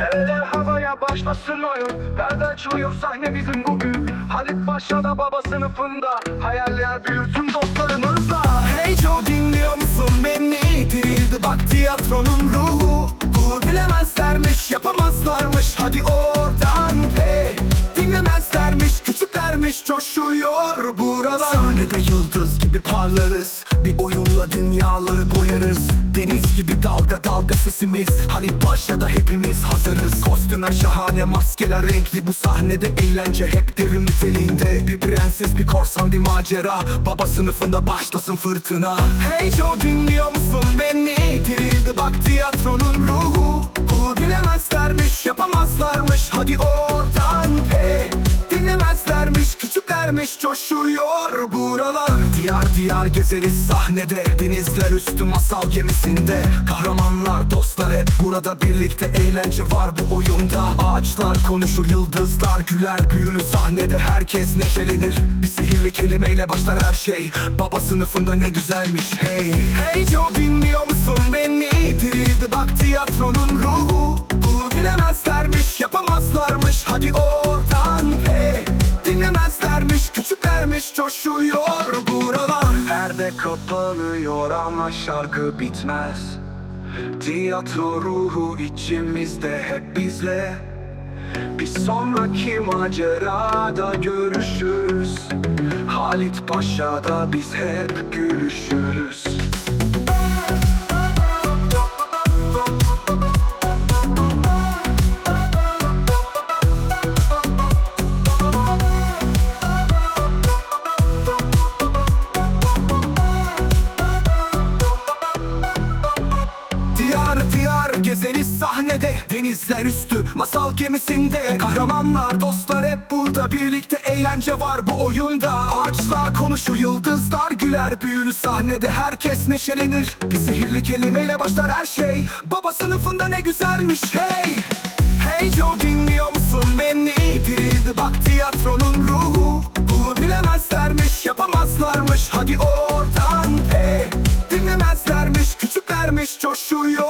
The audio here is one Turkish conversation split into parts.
Eller havaya başlasın oyun Perde açılıyor sahne bizim bugün. Halit Paşa da baba sınıfında Hayaller büyür tüm dostlarımızla. Hey Joe dinliyor musun beni? Dirildi bak tiyatronun ruhu. Bu bilemezlermiş yapamazlarmış. Hadi oradan küçüklermiş coşuyor buralar. Sahnede yıldız gibi parlarız. Bir oyunla dünyaları boyarız. Deniz gibi dalga dalga sesimiz. Hani başta hepimiz hazırız. Kostümler şahane maskeler renkli. Bu sahnede eğlence hep devrim niteliğinde Bir prenses bir korsan bir macera. Baba sınıfında başlasın fırtına. Hey Joe dinliyor musun beni? Dirildi bak tiyatronun ruhu. Bu bilemezlermiş yapamazlarmış. Hadi oradan küçüklermiş coşuyor buralar. Diyar diyar gezeriz sahnede Denizler üstü masal gemisinde. Kahramanlar dostlar hep burada birlikte Eğlence var bu oyunda. Ağaçlar konuşur yıldızlar güler Büyülü sahnede herkes neşelenir. Bir sihirli kelimeyle başlar her şey. Baba sınıfında ne güzelmiş hey. Hey Joe dinliyor musun beni? Dirildi bak tiyatronun ruhu Dinlemezlermiş küçüklermiş coşuyor buralar. Perde kapanıyor ama şarkı bitmez. Tiyatro ruhu içimizde hep bizle. Bir sonraki macerada görüşürüz. Halit Paşa'da biz hep gülüşürüz Diyar diyar gezeriz sahnede. Denizler üstü masal gemisinde. Kahramanlar dostlar hep burada. Birlikte eğlence var bu oyunda. Ağaçlar konuşur yıldızlar güler. Büyülü sahnede herkes neşelenir. Bir sihirli kelimeyle başlar her şey. Baba sınıfında ne güzelmiş hey! Hey Joe dinliyor musun beni? Dirildi bak tiyatronun ruhu. Bunu bilemezlermiş yapamazlarmış. Hadi oradan hey! Dinlemezlermiş küçüklermiş coşuyor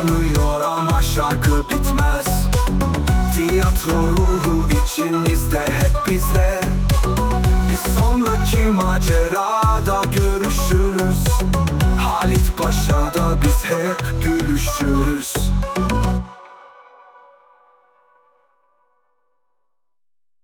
kapanıyor ama şarkı bitmez. Tiyatro ruhu içimizde